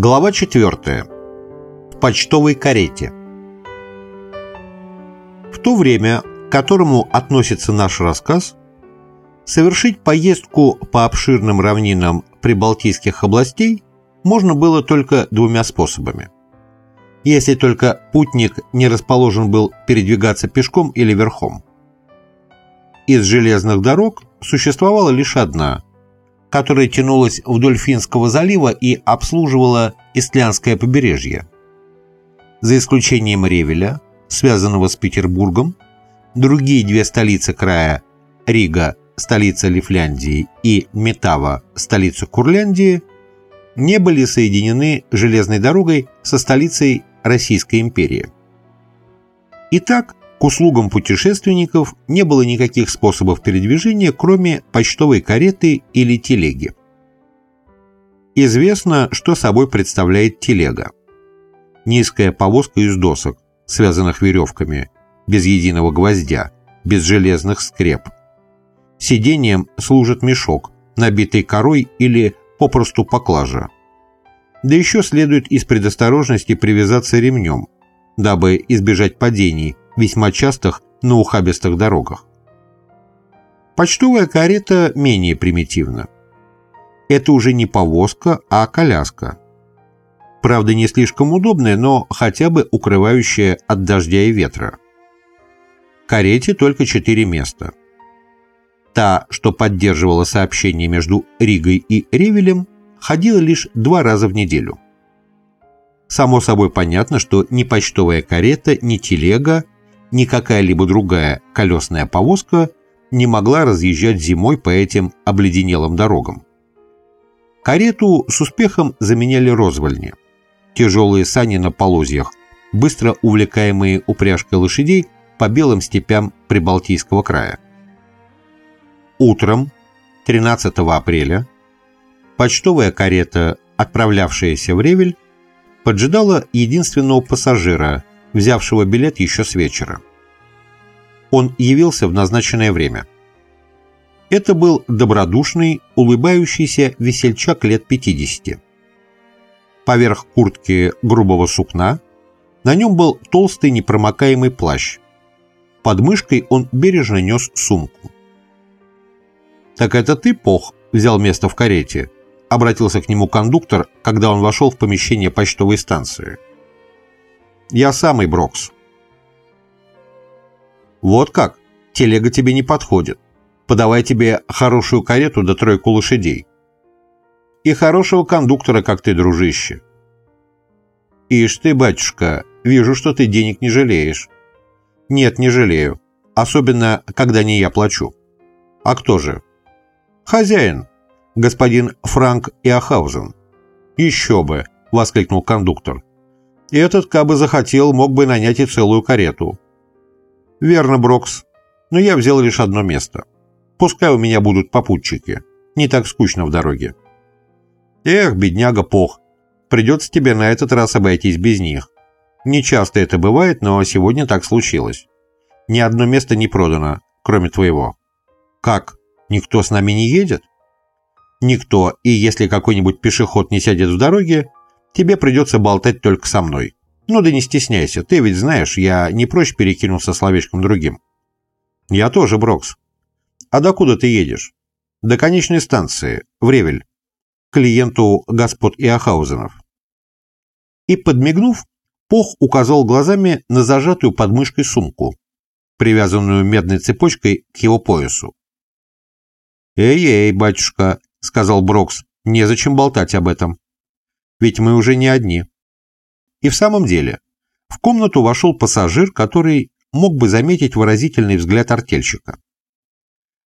Глава 4. В почтовой карете. В то время, к которому относится наш рассказ, совершить поездку по обширным равнинам прибалтийских областей можно было только двумя способами. Если только путник не расположен был передвигаться пешком или верхом. Из железных дорог существовала лишь одна – которая тянулась вдоль Финского залива и обслуживала Истлянское побережье. За исключением Ревеля, связанного с Петербургом, другие две столицы края – Рига, столица Лифляндии, и Метава, столица Курляндии – не были соединены железной дорогой со столицей Российской империи. Итак, к услугам путешественников не было никаких способов передвижения, кроме почтовой кареты или телеги. Известно, что собой представляет телега. Низкая повозка из досок, связанных веревками, без единого гвоздя, без железных скреп. Сиденьем служит мешок, набитый корой или попросту поклажа. Да еще следует из предосторожности привязаться ремнем, дабы избежать падений – весьма частых на ухабистых дорогах. Почтовая карета менее примитивна. Это уже не повозка, а коляска. Правда, не слишком удобная, но хотя бы укрывающая от дождя и ветра. карете только четыре места. Та, что поддерживала сообщение между Ригой и Ревелем, ходила лишь два раза в неделю. Само собой понятно, что ни почтовая карета, ни телега ни какая-либо другая колесная повозка не могла разъезжать зимой по этим обледенелым дорогам. Карету с успехом заменяли розвольни. Тяжелые сани на полозьях, быстро увлекаемые упряжкой лошадей по белым степям Прибалтийского края. Утром 13 апреля почтовая карета, отправлявшаяся в Ревель, поджидала единственного пассажира, взявшего билет еще с вечера. Он явился в назначенное время. Это был добродушный, улыбающийся весельчак лет 50. Поверх куртки грубого сукна на нем был толстый непромокаемый плащ. Под мышкой он бережно нес сумку. «Так это ты, Пох, взял место в карете?» — обратился к нему кондуктор, когда он вошел в помещение почтовой станции. Я самый Брокс. Вот как? Телега тебе не подходит. Подавай тебе хорошую карету да тройку лошадей. И хорошего кондуктора, как ты, дружище. Ишь ты, батюшка, вижу, что ты денег не жалеешь. Нет, не жалею. Особенно, когда не я плачу. А кто же? Хозяин, господин Франк Иохаузен. Еще бы, воскликнул кондуктор. Этот, кабы захотел, мог бы нанять и целую карету. Верно, Брокс, но я взял лишь одно место. Пускай у меня будут попутчики. Не так скучно в дороге. Эх, бедняга Пох, придется тебе на этот раз обойтись без них. Не часто это бывает, но сегодня так случилось. Ни одно место не продано, кроме твоего. Как? Никто с нами не едет? Никто, и если какой-нибудь пешеход не сядет в дороге, Тебе придется болтать только со мной. Ну да не стесняйся, ты ведь знаешь, я не прочь перекинулся словечком другим. Я тоже, Брокс. А докуда ты едешь? До конечной станции, в Ревель, клиенту господ Иохаузенов. И, подмигнув, Пох указал глазами на зажатую под мышкой сумку, привязанную медной цепочкой к его поясу. «Эй-эй, батюшка», — сказал Брокс, — «незачем болтать об этом ведь мы уже не одни. И в самом деле, в комнату вошел пассажир, который мог бы заметить выразительный взгляд артельщика.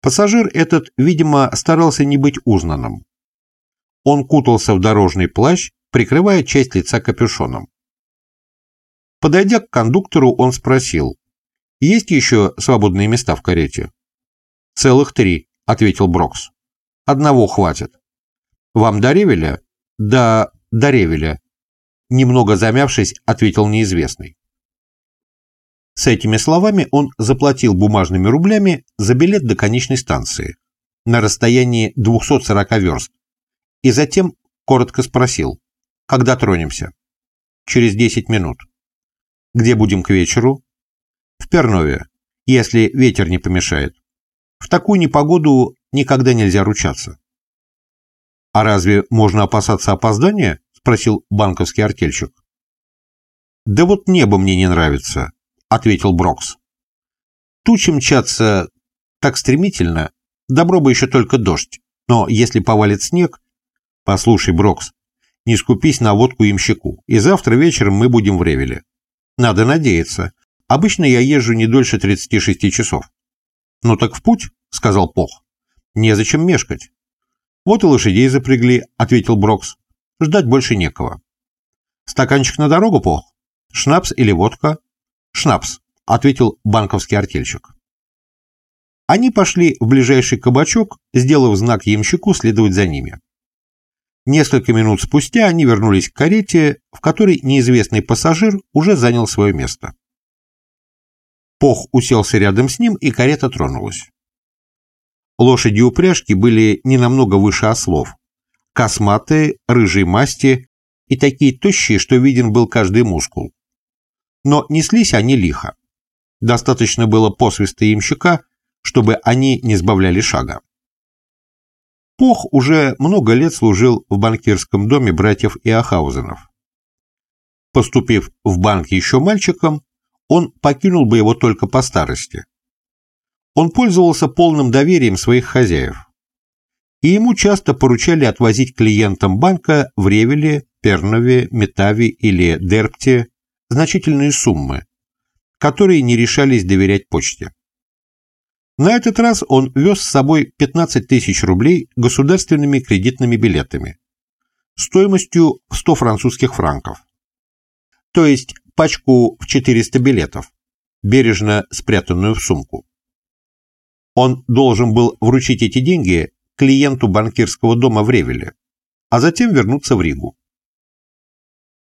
Пассажир этот, видимо, старался не быть узнанным. Он кутался в дорожный плащ, прикрывая часть лица капюшоном. Подойдя к кондуктору, он спросил, «Есть еще свободные места в карете?» «Целых три», — ответил Брокс. «Одного хватит». «Вам до Ревеля?» «Да до Ревеля. Немного замявшись, ответил неизвестный. С этими словами он заплатил бумажными рублями за билет до конечной станции на расстоянии 240 верст и затем коротко спросил Когда тронемся? Через 10 минут. Где будем к вечеру? В Пернове, если ветер не помешает. В такую непогоду никогда нельзя ручаться. А разве можно опасаться опоздания? Спросил банковский артельщик. Да вот небо мне не нравится, ответил Брокс. Тучи мчатся так стремительно, добро бы еще только дождь. Но если повалит снег... Послушай, Брокс, не скупись на водку имщику, и завтра вечером мы будем в Ревеле. Надо надеяться. Обычно я езжу не дольше 36 часов. Ну так в путь, сказал Пох. Незачем мешкать. Вот и лошадей запрягли, ответил Брокс. Ждать больше некого. Стаканчик на дорогу, Пох? Шнапс или водка? Шнапс, ответил банковский артельщик. Они пошли в ближайший кабачок, сделав знак ямщику следовать за ними. Несколько минут спустя они вернулись к карете, в которой неизвестный пассажир уже занял свое место. Пох уселся рядом с ним, и карета тронулась. Лошади упряжки были не намного выше ослов. Косматые, рыжие масти и такие тощие, что виден был каждый мускул. Но неслись они лихо. Достаточно было посвиста ямщика, чтобы они не сбавляли шага. Пох уже много лет служил в банкирском доме братьев Иохаузенов. Поступив в банк еще мальчиком, он покинул бы его только по старости. Он пользовался полным доверием своих хозяев. И ему часто поручали отвозить клиентам банка в Ревеле, Пернове, Метаве или Дерпте значительные суммы, которые не решались доверять почте. На этот раз он вез с собой 15 тысяч рублей государственными кредитными билетами стоимостью в 100 французских франков. То есть пачку в 400 билетов, бережно спрятанную в сумку. Он должен был вручить эти деньги клиенту банкирского дома в Ревеле, а затем вернуться в Ригу.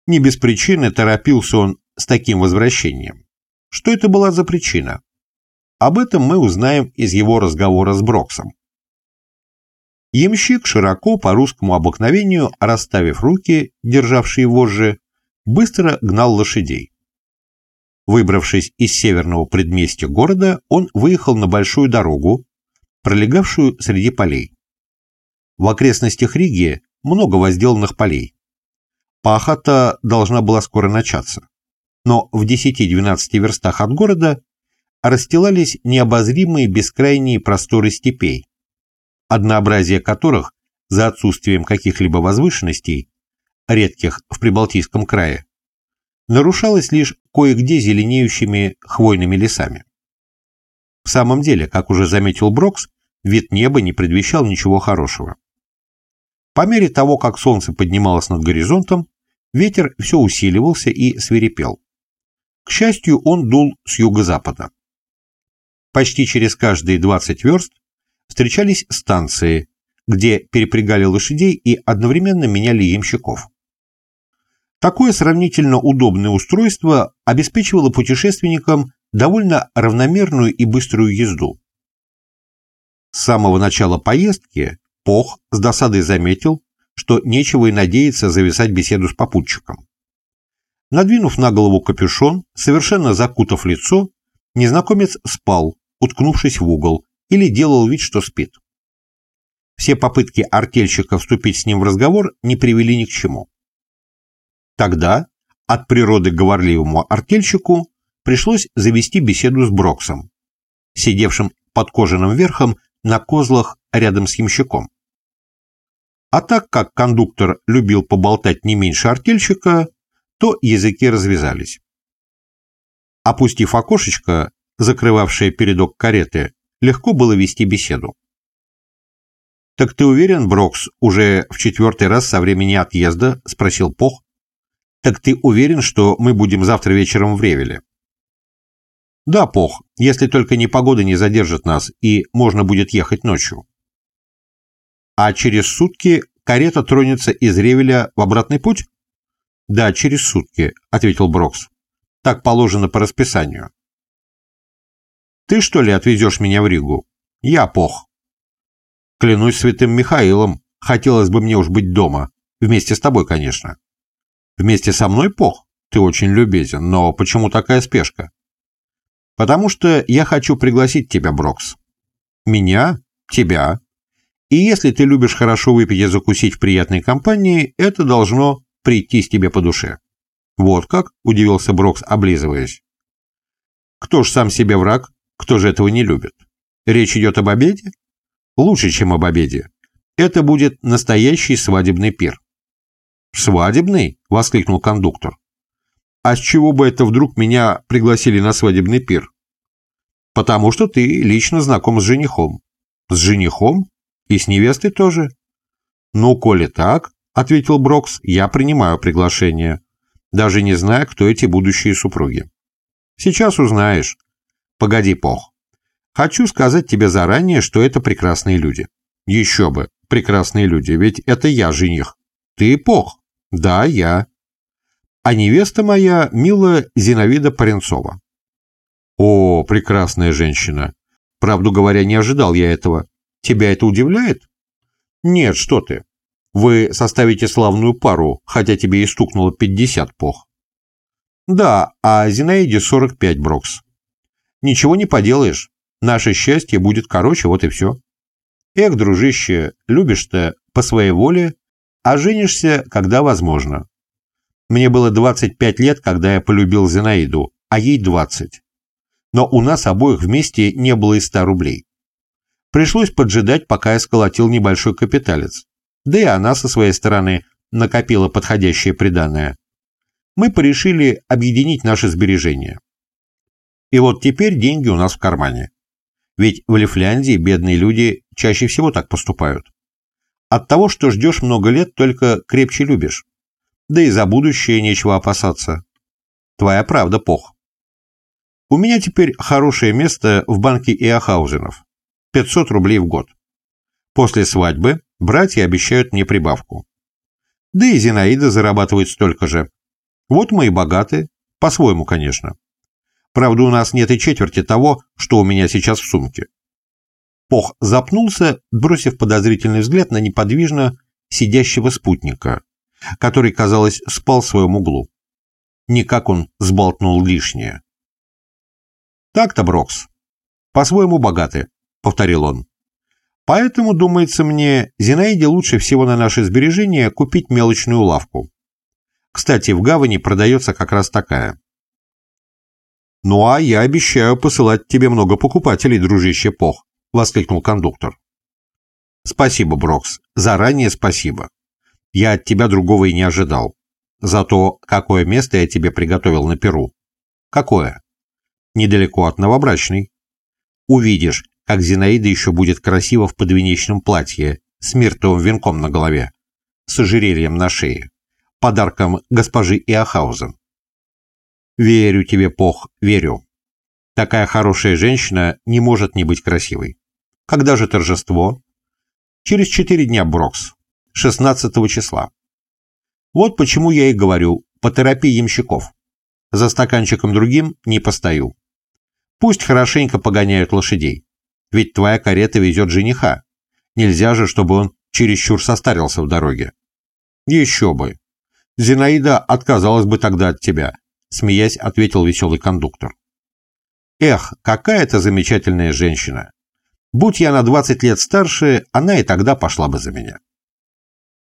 Не без причины торопился он с таким возвращением. Что это была за причина? Об этом мы узнаем из его разговора с Броксом. Ямщик широко по русскому обыкновению, расставив руки, державшие вожжи, быстро гнал лошадей. Выбравшись из северного предместья города, он выехал на большую дорогу, пролегавшую среди полей. В окрестностях Риги много возделанных полей. Пахота должна была скоро начаться. Но в 10-12 верстах от города расстилались необозримые бескрайние просторы степей, однообразие которых, за отсутствием каких-либо возвышенностей, редких в Прибалтийском крае, нарушалось лишь кое-где зеленеющими хвойными лесами. В самом деле, как уже заметил Брокс, вид неба не предвещал ничего хорошего. По мере того, как солнце поднималось над горизонтом, ветер все усиливался и свирепел. К счастью, он дул с юго-запада. Почти через каждые 20 верст встречались станции, где перепрягали лошадей и одновременно меняли ямщиков. Такое сравнительно удобное устройство обеспечивало путешественникам довольно равномерную и быструю езду. С самого начала поездки Пох с досадой заметил, что нечего и надеяться зависать беседу с попутчиком. Надвинув на голову капюшон, совершенно закутав лицо, незнакомец спал, уткнувшись в угол, или делал вид, что спит. Все попытки артельщика вступить с ним в разговор не привели ни к чему. Тогда от природы говорливому артельщику пришлось завести беседу с Броксом, сидевшим под кожаным верхом на козлах рядом с ямщиком. А так как кондуктор любил поболтать не меньше артельщика, то языки развязались. Опустив окошечко, закрывавшее передок кареты, легко было вести беседу. «Так ты уверен, Брокс, уже в четвертый раз со времени отъезда?» – спросил Пох. «Так ты уверен, что мы будем завтра вечером в Ревеле?» «Да, Пох, если только непогода не задержит нас, и можно будет ехать ночью». «А через сутки карета тронется из Ревеля в обратный путь?» «Да, через сутки», — ответил Брокс. «Так положено по расписанию». Ты, что ли, отвезешь меня в Ригу? Я пох. Клянусь святым Михаилом, хотелось бы мне уж быть дома. Вместе с тобой, конечно. Вместе со мной, Пох? Ты очень любезен, но почему такая спешка? Потому что я хочу пригласить тебя, Брокс. Меня? Тебя? И если ты любишь хорошо выпить и закусить в приятной компании, это должно прийтись тебе по душе. Вот как? Удивился Брокс, облизываясь. Кто ж сам себе враг? Кто же этого не любит? Речь идет об обеде? Лучше, чем об обеде. Это будет настоящий свадебный пир. «Свадебный?» — воскликнул кондуктор. «А с чего бы это вдруг меня пригласили на свадебный пир?» «Потому что ты лично знаком с женихом». «С женихом? И с невестой тоже?» «Ну, коли так», — ответил Брокс, — «я принимаю приглашение, даже не зная, кто эти будущие супруги». «Сейчас узнаешь». «Погоди, Пох. Хочу сказать тебе заранее, что это прекрасные люди». «Еще бы, прекрасные люди, ведь это я жених». «Ты Пох». Да, я. А невеста моя милая Зиновида Паренцова. О, прекрасная женщина. Правду говоря, не ожидал я этого. Тебя это удивляет? Нет, что ты. Вы составите славную пару, хотя тебе и стукнуло 50 пох. Да, а Зинаиде 45 брокс. Ничего не поделаешь. Наше счастье будет короче, вот и все. Эх, дружище, любишь-то по своей воле, а женишься, когда возможно. Мне было 25 лет, когда я полюбил Зинаиду, а ей 20. Но у нас обоих вместе не было и 100 рублей. Пришлось поджидать, пока я сколотил небольшой капиталец. Да и она со своей стороны накопила подходящее приданное. Мы порешили объединить наши сбережения. И вот теперь деньги у нас в кармане. Ведь в Лифляндии бедные люди чаще всего так поступают. От того, что ждешь много лет, только крепче любишь. Да и за будущее нечего опасаться. Твоя правда, Пох. У меня теперь хорошее место в банке Иохаузенов. 500 рублей в год. После свадьбы братья обещают мне прибавку. Да и Зинаида зарабатывает столько же. Вот мы и богаты, по-своему, конечно. Правда, у нас нет и четверти того, что у меня сейчас в сумке. Пох запнулся, бросив подозрительный взгляд на неподвижно сидящего спутника, который, казалось, спал в своем углу. Никак он сболтнул лишнее. «Так-то, Брокс, по-своему богаты», — повторил он. «Поэтому, думается мне, Зинаиде лучше всего на наши сбережения купить мелочную лавку. Кстати, в гавани продается как раз такая». «Ну а я обещаю посылать тебе много покупателей, дружище Пох», — воскликнул кондуктор. «Спасибо, Брокс, заранее спасибо. Я от тебя другого и не ожидал. Зато какое место я тебе приготовил на Перу? Какое? Недалеко от новобрачной. Увидишь, как Зинаида еще будет красиво в подвенечном платье с миртовым венком на голове, с ожерельем на шее, подарком госпожи Иохаузен. Верю тебе, Пох, верю. Такая хорошая женщина не может не быть красивой. Когда же торжество? Через четыре дня, Брокс. 16 числа. Вот почему я и говорю, поторопи ямщиков. За стаканчиком другим не постою. Пусть хорошенько погоняют лошадей. Ведь твоя карета везет жениха. Нельзя же, чтобы он чересчур состарился в дороге. Еще бы. Зинаида отказалась бы тогда от тебя, смеясь, ответил веселый кондуктор. Эх, какая это замечательная женщина. Будь я на 20 лет старше, она и тогда пошла бы за меня.